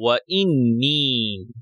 我应你